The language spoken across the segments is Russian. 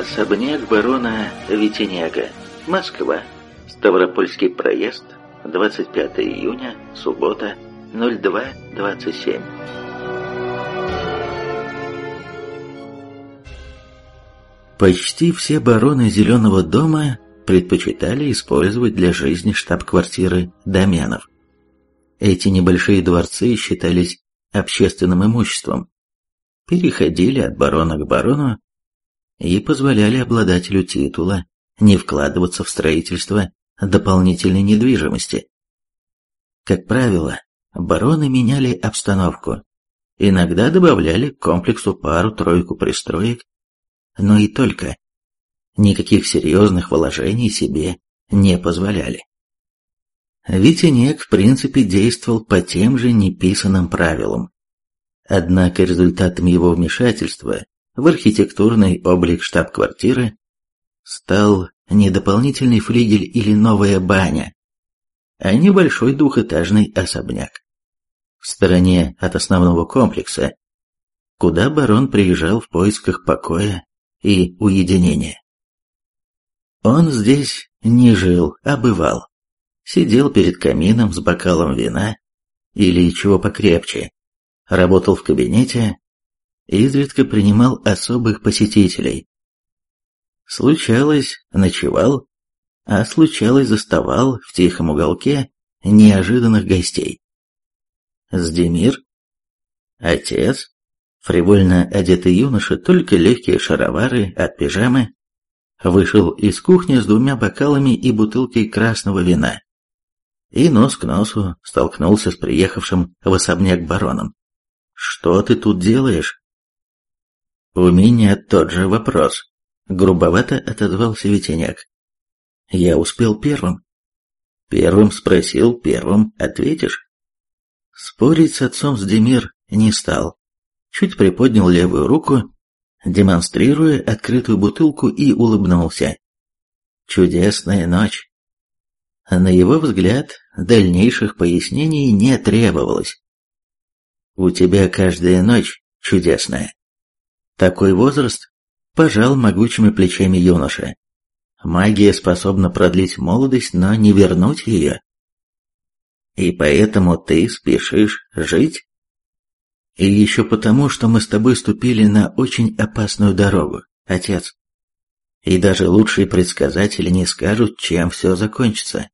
Особняк барона Витинега. Москва. Ставропольский проезд. 25 июня. Суббота. 02.27. Почти все бароны Зеленого дома предпочитали использовать для жизни штаб-квартиры доменов. Эти небольшие дворцы считались общественным имуществом, переходили от барона к барону и позволяли обладателю титула не вкладываться в строительство дополнительной недвижимости. Как правило, бароны меняли обстановку, иногда добавляли к комплексу пару-тройку пристроек, но и только. Никаких серьезных вложений себе не позволяли. Витинек, в принципе, действовал по тем же неписанным правилам. Однако результатом его вмешательства в архитектурный облик штаб-квартиры стал не дополнительный флигель или новая баня, а небольшой двухэтажный особняк. В стороне от основного комплекса, куда барон приезжал в поисках покоя и уединения. Он здесь не жил, а бывал. Сидел перед камином с бокалом вина или чего покрепче, работал в кабинете, изредка принимал особых посетителей. Случалось, ночевал, а случалось, заставал в тихом уголке неожиданных гостей. Сдемир, отец, фривольно одетый юноша, только легкие шаровары от пижамы, вышел из кухни с двумя бокалами и бутылкой красного вина. И нос к носу столкнулся с приехавшим в особняк бароном. «Что ты тут делаешь?» «У меня тот же вопрос», — грубовато отозвался Ветеняк. «Я успел первым». «Первым спросил, первым ответишь». Спорить с отцом Сдемир не стал. Чуть приподнял левую руку, демонстрируя открытую бутылку и улыбнулся. Чудесная ночь. На его взгляд, дальнейших пояснений не требовалось. «У тебя каждая ночь чудесная», такой возраст пожал могучими плечами юноша. Магия способна продлить молодость, но не вернуть ее. И поэтому ты спешишь жить? И еще потому, что мы с тобой ступили на очень опасную дорогу, отец. И даже лучшие предсказатели не скажут, чем все закончится.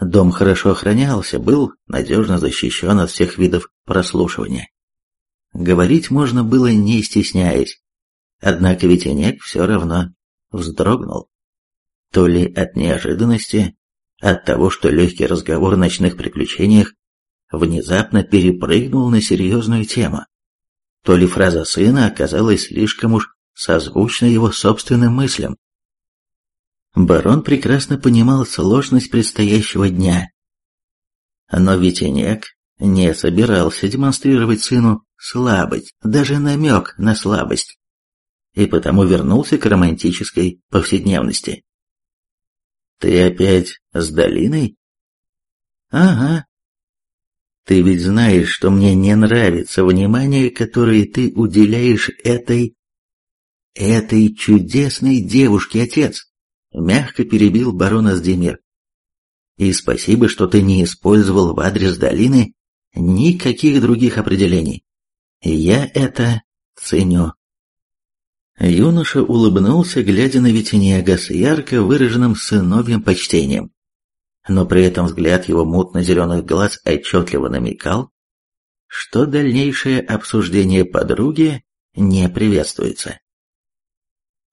Дом хорошо охранялся, был надежно защищен от всех видов прослушивания. Говорить можно было не стесняясь. Однако Ветенек все равно вздрогнул. То ли от неожиданности, от того, что легкий разговор о ночных приключениях внезапно перепрыгнул на серьезную тему, то ли фраза сына оказалась слишком уж созвучна его собственным мыслям. Барон прекрасно понимал сложность предстоящего дня. Но Ветенек не собирался демонстрировать сыну слабость, даже намек на слабость, и потому вернулся к романтической повседневности. «Ты опять с долиной?» «Ага. Ты ведь знаешь, что мне не нравится внимание, которое ты уделяешь этой... этой чудесной девушке, отец», — мягко перебил барон Аздемир. «И спасибо, что ты не использовал в адрес долины никаких других определений. Я это ценю. Юноша улыбнулся, глядя на Витинега с ярко выраженным сыновьим почтением. Но при этом взгляд его мутно-зеленых глаз отчетливо намекал, что дальнейшее обсуждение подруги не приветствуется.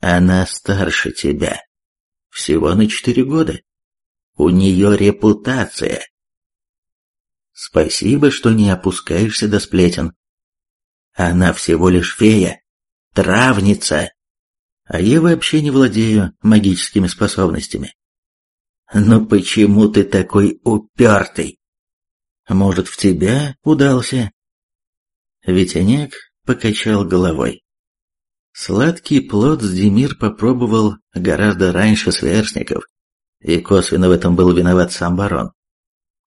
Она старше тебя. Всего на четыре года. У нее репутация. Спасибо, что не опускаешься до сплетен. Она всего лишь фея, травница. А я вообще не владею магическими способностями. Но почему ты такой упертый? Может, в тебя удался? Ветенек покачал головой. Сладкий плод Сдемир попробовал гораздо раньше сверстников, и косвенно в этом был виноват сам барон.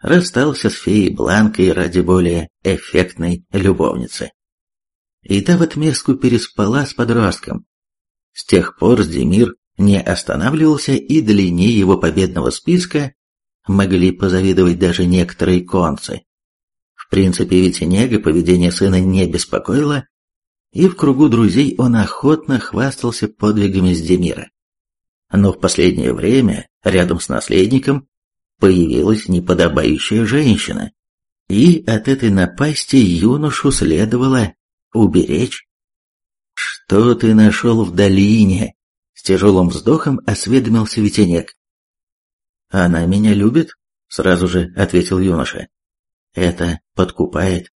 Расстался с феей Бланкой ради более эффектной любовницы и та в отместку переспала с подростком. С тех пор Сдемир не останавливался, и длине его победного списка могли позавидовать даже некоторые концы. В принципе, ведь Нега поведение сына не беспокоило, и в кругу друзей он охотно хвастался подвигами Сдемира. Но в последнее время рядом с наследником появилась неподобающая женщина, и от этой напасти юношу следовало уберечь. «Что ты нашел в долине?» С тяжелым вздохом осведомился Ветенек. «Она меня любит?» — сразу же ответил юноша. «Это подкупает».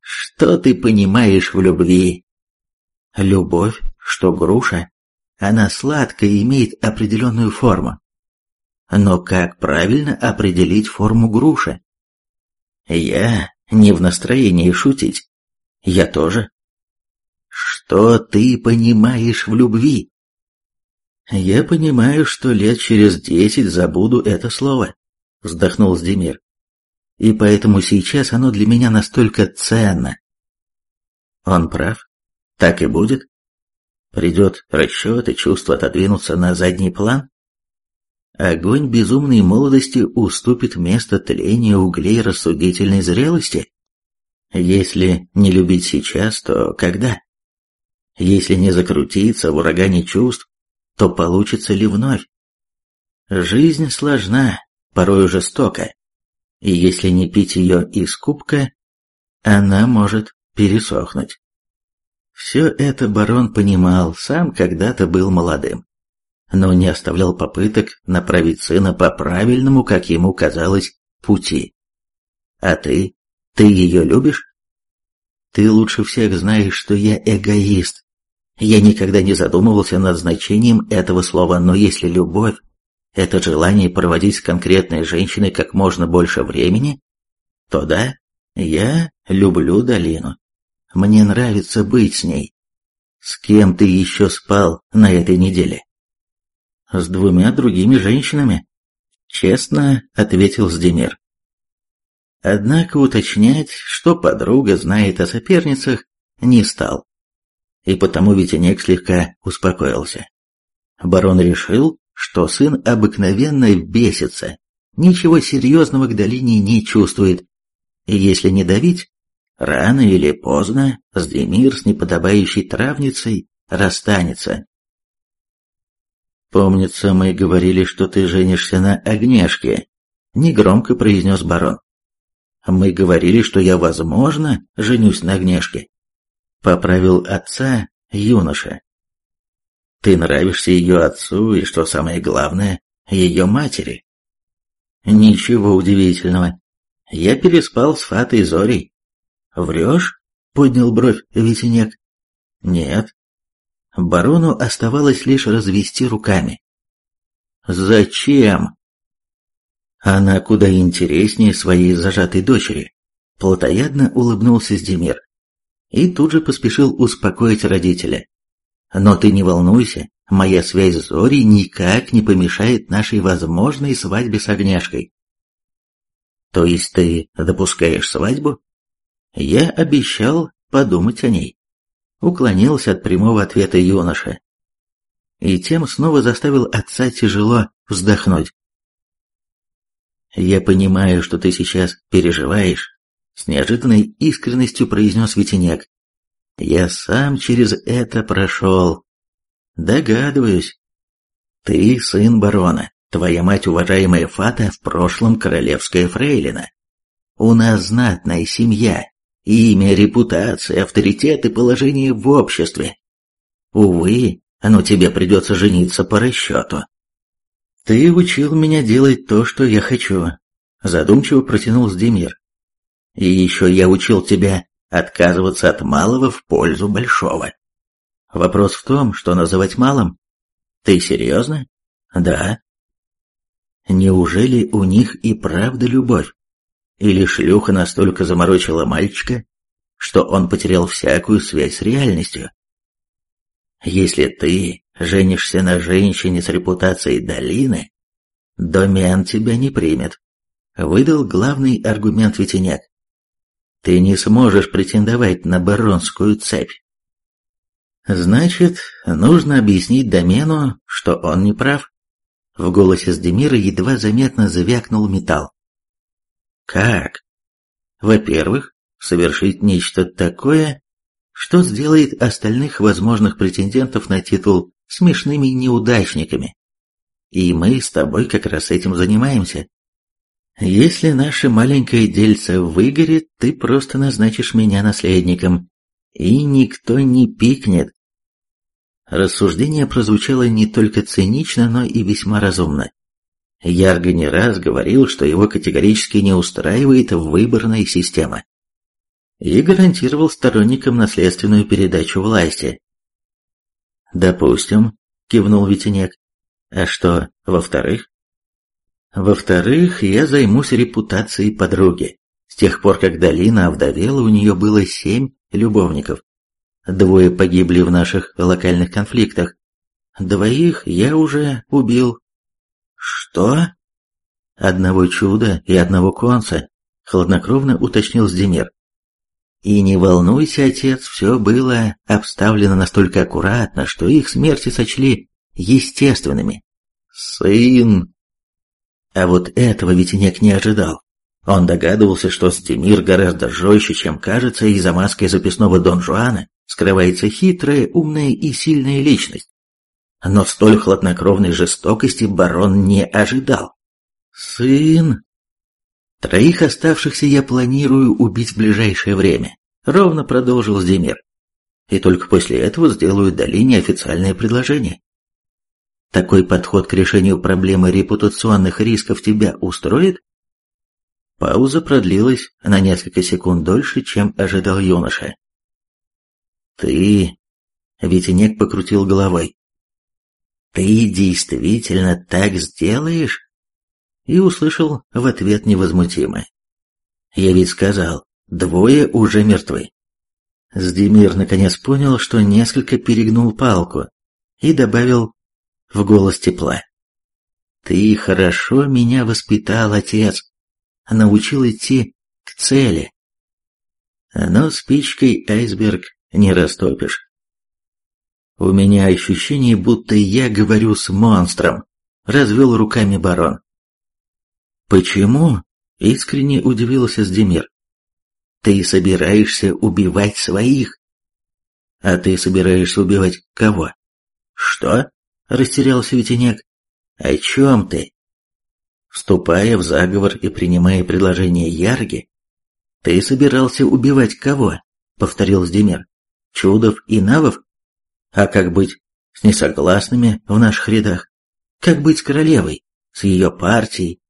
«Что ты понимаешь в любви?» «Любовь, что груша, она сладкая и имеет определенную форму. Но как правильно определить форму груши? Я не в настроении шутить. Я тоже. Что ты понимаешь в любви? Я понимаю, что лет через десять забуду это слово, вздохнул Сдемир. И поэтому сейчас оно для меня настолько ценно. Он прав. Так и будет. Придет расчет, и чувства отодвинутся на задний план. Огонь безумной молодости уступит место тлению углей рассудительной зрелости? Если не любить сейчас, то когда? Если не закрутиться в урагане чувств, то получится ли вновь? Жизнь сложна, порою жестока, и если не пить ее из кубка, она может пересохнуть. Все это барон понимал, сам когда-то был молодым но не оставлял попыток направить сына по правильному, как ему казалось, пути. А ты? Ты ее любишь? Ты лучше всех знаешь, что я эгоист. Я никогда не задумывался над значением этого слова, но если любовь – это желание проводить с конкретной женщиной как можно больше времени, то да, я люблю долину. Мне нравится быть с ней. С кем ты еще спал на этой неделе? с двумя другими женщинами, честно ответил Сдемир. Однако уточнять, что подруга знает о соперницах, не стал. И потому Витинек слегка успокоился. Барон решил, что сын обыкновенно бесится, ничего серьезного к долине не чувствует, и если не давить, рано или поздно Сдемир с неподобающей травницей расстанется. «Помнится, мы говорили, что ты женишься на Огнешке», — негромко произнес барон. «Мы говорили, что я, возможно, женюсь на Огнешке», — поправил отца юноша. «Ты нравишься ее отцу и, что самое главное, ее матери». «Ничего удивительного. Я переспал с Фатой Зорей». «Врешь?» — поднял бровь Витинек. «Нет, Барону оставалось лишь развести руками. «Зачем?» Она куда интереснее своей зажатой дочери. Платоядно улыбнулся Сдемир. И тут же поспешил успокоить родителя. «Но ты не волнуйся, моя связь с Зорей никак не помешает нашей возможной свадьбе с Огняшкой». «То есть ты допускаешь свадьбу?» «Я обещал подумать о ней» уклонился от прямого ответа юноша. И тем снова заставил отца тяжело вздохнуть. «Я понимаю, что ты сейчас переживаешь», — с неожиданной искренностью произнес Ветенек. «Я сам через это прошел. Догадываюсь. Ты сын барона, твоя мать, уважаемая Фата, в прошлом королевская фрейлина. У нас знатная семья, Имя, репутация, авторитет и положение в обществе. Увы, но тебе придется жениться по расчету. Ты учил меня делать то, что я хочу, задумчиво протянул Сдемир. И еще я учил тебя отказываться от малого в пользу большого. Вопрос в том, что называть малым. Ты серьезно? Да. Неужели у них и правда любовь? Или шлюха настолько заморочила мальчика, что он потерял всякую связь с реальностью? Если ты женишься на женщине с репутацией долины, домен тебя не примет, выдал главный аргумент Ветеняк. Ты не сможешь претендовать на баронскую цепь. Значит, нужно объяснить домену, что он не прав. В голосе Сдемира едва заметно звякнул металл. Как? Во-первых, совершить нечто такое, что сделает остальных возможных претендентов на титул смешными неудачниками. И мы с тобой как раз этим занимаемся. Если наше маленькое дельце выгорит, ты просто назначишь меня наследником, и никто не пикнет. Рассуждение прозвучало не только цинично, но и весьма разумно. Ярго не раз говорил, что его категорически не устраивает выборная система. И гарантировал сторонникам наследственную передачу власти. «Допустим», — кивнул Витинек. «А что, во-вторых?» «Во-вторых, я займусь репутацией подруги. С тех пор, как Долина овдовела, у нее было семь любовников. Двое погибли в наших локальных конфликтах. Двоих я уже убил. Что? Одного чуда и одного конца, хладнокровно уточнил Здемир. И не волнуйся, отец, все было обставлено настолько аккуратно, что их смерти сочли естественными. Сын! А вот этого Витинек не ожидал. Он догадывался, что Стемир гораздо жестче, чем кажется, и за маской записного Дон Жуана скрывается хитрая, умная и сильная личность. Но столь хладнокровной жестокости барон не ожидал. «Сын...» «Троих оставшихся я планирую убить в ближайшее время», — ровно продолжил Здемир. «И только после этого сделаю Долине официальное предложение». «Такой подход к решению проблемы репутационных рисков тебя устроит?» Пауза продлилась на несколько секунд дольше, чем ожидал юноша. «Ты...» — Витинек покрутил головой. «Ты действительно так сделаешь?» И услышал в ответ невозмутимо. «Я ведь сказал, двое уже мертвы». Сдемир наконец понял, что несколько перегнул палку, и добавил в голос тепла. «Ты хорошо меня воспитал, отец научил идти к цели. Но спичкой айсберг не растопишь. У меня ощущение, будто я говорю с монстром, развел руками барон. Почему? Искренне удивился Сдемир. Ты собираешься убивать своих. А ты собираешься убивать кого? Что? Растерялся Ветенек. О чем ты? Вступая в заговор и принимая предложение Ярги, ты собирался убивать кого? Повторил Сдемир. Чудов и Навов? А как быть с несогласными в наших рядах? Как быть с королевой, с ее партией?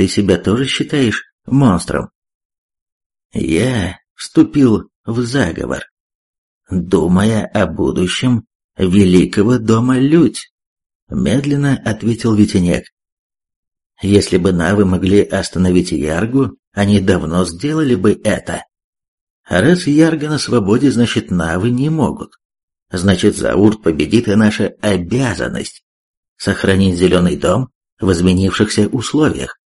Ты себя тоже считаешь монстром? Я вступил в заговор, думая о будущем великого дома Людь, медленно ответил Витинек. Если бы навы могли остановить Яргу, они давно сделали бы это. Раз Ярга на свободе, значит навы не могут. Значит, Заурт победит, и наша обязанность — сохранить Зеленый дом в изменившихся условиях.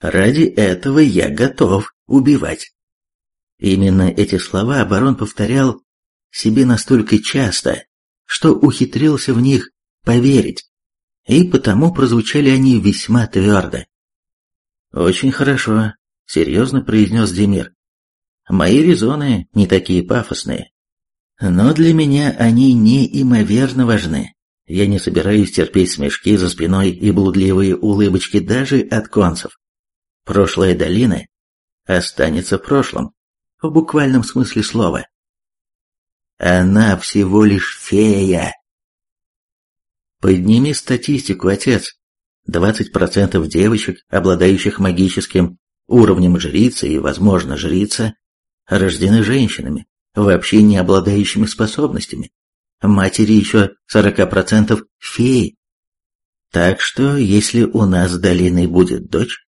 Ради этого я готов убивать. Именно эти слова барон повторял себе настолько часто, что ухитрился в них поверить и потому прозвучали они весьма твердо. «Очень хорошо», — серьезно произнес Демир. «Мои резоны не такие пафосные. Но для меня они неимоверно важны. Я не собираюсь терпеть смешки за спиной и блудливые улыбочки даже от концев. Прошлая долина останется в прошлом, в буквальном смысле слова. Она всего лишь фея, Подними статистику, отец. 20% девочек, обладающих магическим уровнем жрицы и, возможно, жрица, рождены женщинами, вообще не обладающими способностями. Матери еще 40% феи. Так что, если у нас с долиной будет дочь,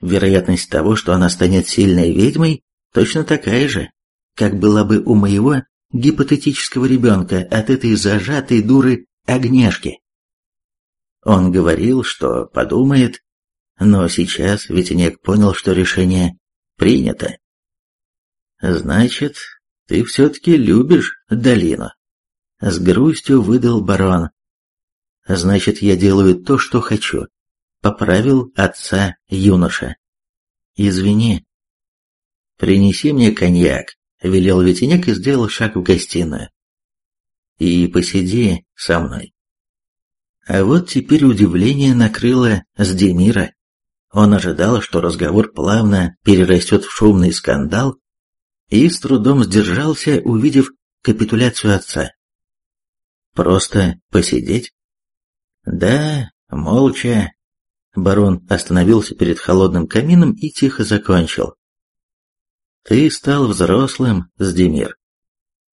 вероятность того, что она станет сильной ведьмой, точно такая же, как была бы у моего гипотетического ребенка от этой зажатой дуры Огнешки. Он говорил, что подумает, но сейчас Ветенек понял, что решение принято. «Значит, ты все-таки любишь долину?» С грустью выдал барон. Значит, я делаю то, что хочу. Поправил отца юноша. Извини. Принеси мне коньяк, велел Ветеняк и сделал шаг в гостиную. И посиди со мной. А вот теперь удивление накрыло Сдемира. Он ожидал, что разговор плавно перерастет в шумный скандал, и с трудом сдержался, увидев капитуляцию отца. Просто посидеть? Да, молча. Барон остановился перед холодным камином и тихо закончил. Ты стал взрослым, Сдемир,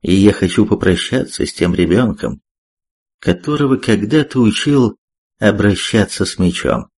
и я хочу попрощаться с тем ребенком, которого когда-то учил обращаться с мечом.